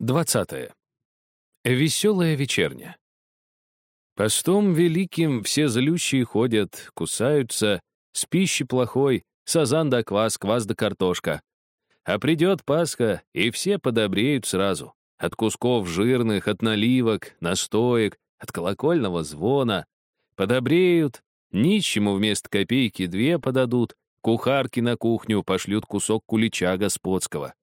20. Веселая вечерня. Постом великим все злющие ходят, кусаются, с пищи плохой, сазан да квас, квас да картошка. А придет Пасха, и все подобреют сразу. От кусков жирных, от наливок, настоек, от колокольного звона. Подобреют, нищему вместо копейки две подадут, кухарки на кухню пошлют кусок кулича господского.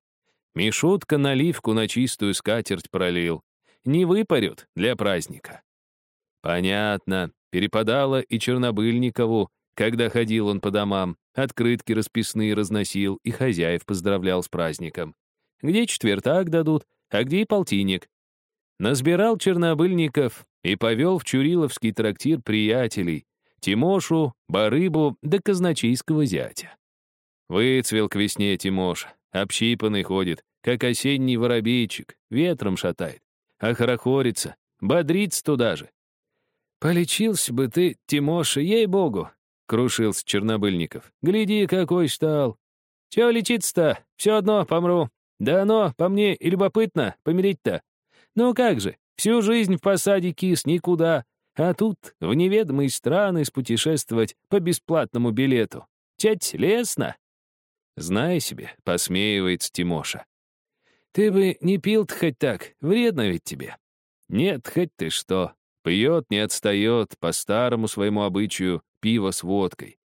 Мишутка наливку на чистую скатерть пролил. Не выпарют для праздника. Понятно, перепадало и Чернобыльникову, когда ходил он по домам, открытки расписные разносил и хозяев поздравлял с праздником. Где четвертак дадут, а где и полтинник. Насбирал Чернобыльников и повел в Чуриловский трактир приятелей, Тимошу, Барыбу да казначейского зятя. Выцвел к весне Тимош, Общипанный ходит, как осенний воробейчик, ветром шатает. А хорохорится, бодрится туда же. «Полечился бы ты, Тимоша, ей-богу!» — крушился Чернобыльников. «Гляди, какой стал! Чего лечиться-то? Все одно помру. Да оно, по мне, и любопытно, помереть-то. Ну как же, всю жизнь в посаде кис, никуда. А тут в неведомые страны спутешествовать по бесплатному билету. Тять лестно!» Знай себе, посмеивается Тимоша. Ты бы не пил-то хоть так, вредно ведь тебе. Нет, хоть ты что. Пьет, не отстает, по старому своему обычаю, пиво с водкой.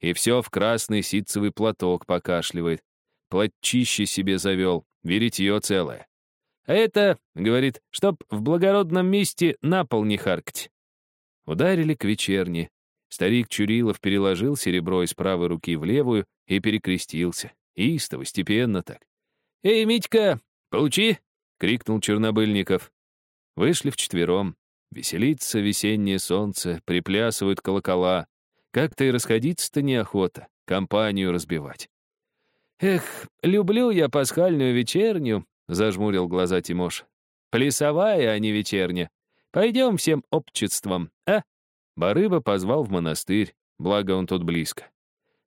И все в красный ситцевый платок покашливает. Платчище себе завел, веритье целое. А это, говорит, чтоб в благородном месте на пол не харкать. Ударили к вечерне. Старик Чурилов переложил серебро из правой руки в левую и перекрестился. Истово, степенно так. «Эй, Митька, получи!» — крикнул Чернобыльников. Вышли вчетвером. Веселится весеннее солнце, приплясывают колокола. Как-то и расходиться-то неохота, компанию разбивать. «Эх, люблю я пасхальную вечерню», — зажмурил глаза Тимош. «Плясовая, а не вечерня. Пойдем всем обществом, а?» Барыба позвал в монастырь, благо он тут близко.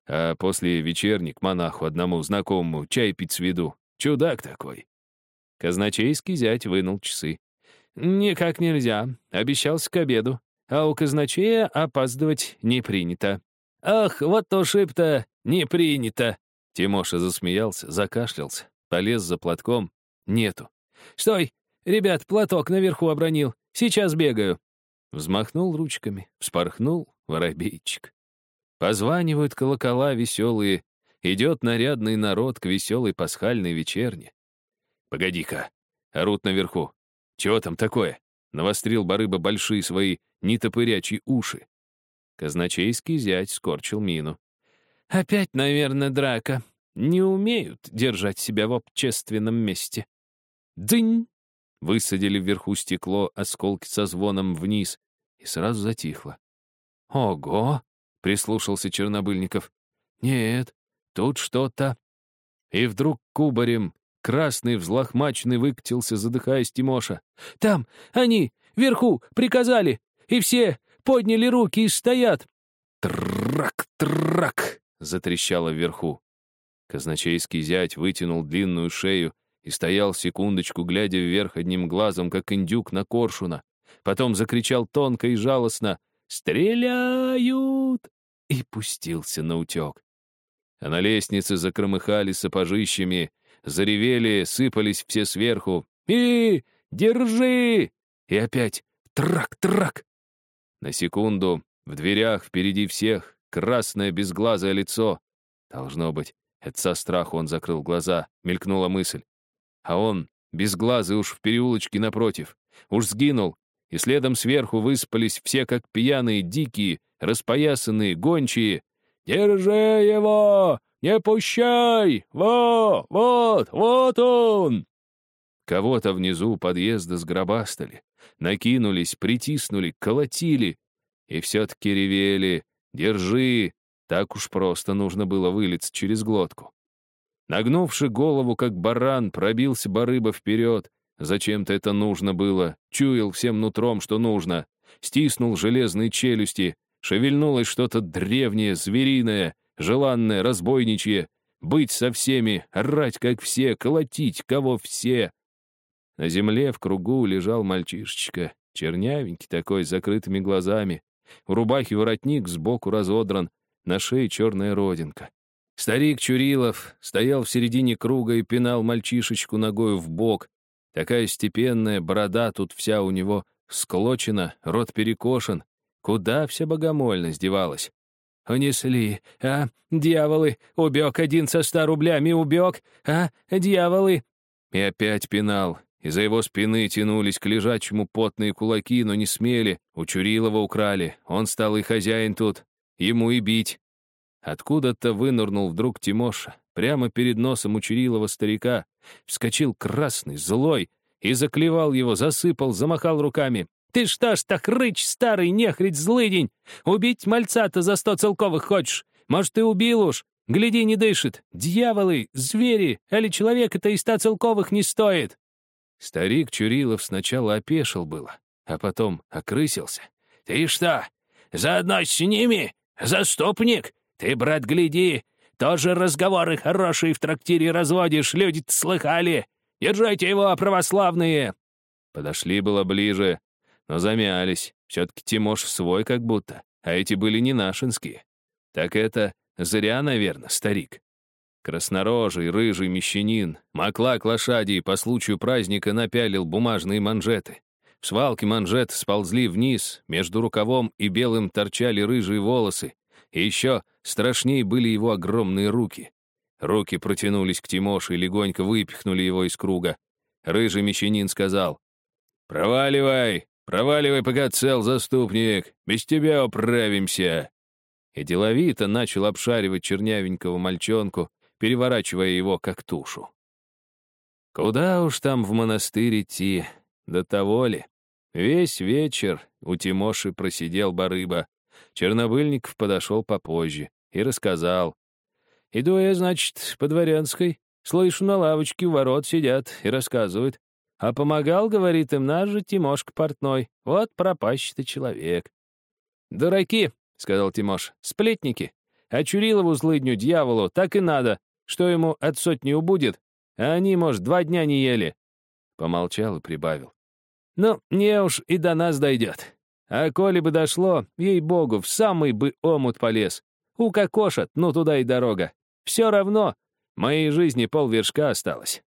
А после вечерник монаху одному знакомому чай пить с виду. Чудак такой. Казначейский зять вынул часы. «Никак нельзя. Обещался к обеду. А у казначея опаздывать не принято». «Ах, вот то шип-то не принято!» Тимоша засмеялся, закашлялся, полез за платком. Нету. «Стой! Ребят, платок наверху обронил. Сейчас бегаю». Взмахнул ручками, вспорхнул воробейчик. Позванивают колокола веселые, идет нарядный народ к веселой пасхальной вечерне. «Погоди-ка!» — орут наверху. «Чего там такое?» — навострил барыба большие свои нетопырячьи уши. Казначейский зять скорчил мину. «Опять, наверное, драка. Не умеют держать себя в общественном месте». «Дынь!» Высадили вверху стекло, осколки со звоном вниз, и сразу затихло. «Ого!» — прислушался Чернобыльников. «Нет, тут что-то...» И вдруг кубарем, красный, взлохмаченный, выкатился, задыхаясь Тимоша. «Там! Они! Вверху! Приказали! И все подняли руки и стоят!» «Трак! Трак!» — затрещало вверху. Казначейский зять вытянул длинную шею, и стоял секундочку, глядя вверх одним глазом, как индюк на коршуна. Потом закричал тонко и жалостно «Стреляют!» и пустился на утек. А на лестнице закромыхали сапожищами, заревели, сыпались все сверху. «И! Держи!» И опять «Трак-трак!» На секунду в дверях впереди всех красное безглазое лицо. Должно быть, это со страху он закрыл глаза, мелькнула мысль. А он, безглазый уж в переулочке напротив, уж сгинул, и следом сверху выспались все как пьяные, дикие, распоясанные, гончие. «Держи его! Не пущай! Во! Вот! Вот он!» Кого-то внизу подъезда сгробастали, накинулись, притиснули, колотили, и все-таки ревели «Держи!» Так уж просто нужно было вылиться через глотку. Нагнувши голову, как баран, пробился барыба вперед. Зачем-то это нужно было. Чуял всем нутром, что нужно. Стиснул железные челюсти. Шевельнулось что-то древнее, звериное, желанное, разбойничье. Быть со всеми, орать, как все, колотить, кого все. На земле в кругу лежал мальчишечка, чернявенький такой, с закрытыми глазами. В рубахе воротник сбоку разодран, на шее черная родинка. Старик Чурилов стоял в середине круга и пинал мальчишечку ногою в бок. Такая степенная борода тут вся у него склочена, рот перекошен. Куда вся богомольность девалась? «Унесли, а, дьяволы! Убег один со ста рублями, убег, а, дьяволы!» И опять пинал. Из-за его спины тянулись к лежачему потные кулаки, но не смели. У Чурилова украли. Он стал и хозяин тут. Ему и бить. Откуда-то вынырнул вдруг Тимоша, прямо перед носом у Чурилова старика. Вскочил красный, злой, и заклевал его, засыпал, замахал руками. «Ты что ж так рыч, старый нехрить злыдень? Убить мальца-то за сто целковых хочешь? Может, ты убил уж? Гляди, не дышит. Дьяволы, звери, али человека-то и ста целковых не стоит!» Старик Чурилов сначала опешил было, а потом окрысился. «Ты что, заодно с ними? Заступник? Ты, брат, гляди, тоже разговоры хорошие в трактире разводишь, люди слыхали. Держайте его, православные!» Подошли было ближе, но замялись. Все-таки Тимош свой как будто, а эти были не нашинские. Так это зря, наверное, старик. Краснорожий, рыжий мещанин, маклак лошади по случаю праздника напялил бумажные манжеты. В свалке манжет сползли вниз, между рукавом и белым торчали рыжие волосы, и еще страшнее были его огромные руки. Руки протянулись к Тимоше и легонько выпихнули его из круга. Рыжий мещанин сказал, «Проваливай, проваливай, пока цел, заступник, без тебя управимся». И деловито начал обшаривать чернявенького мальчонку, переворачивая его как тушу. Куда уж там в монастырь идти, до того ли? Весь вечер у Тимоши просидел барыба. Чернобыльников подошел попозже и рассказал. «Иду я, значит, по дворянской. Слышу, на лавочке у ворот сидят и рассказывают. А помогал, говорит им, наш же Тимошка портной. Вот пропащий-то человек». «Дураки», — сказал Тимош, — «сплетники. А Чурилову злыдню дьяволу так и надо, что ему от сотни убудет, а они, может, два дня не ели». Помолчал и прибавил. «Ну, не уж и до нас дойдет. А коли бы дошло, ей-богу, в самый бы омут полез. Укокошат, ну туда и дорога. Все равно, моей жизни полвершка осталось.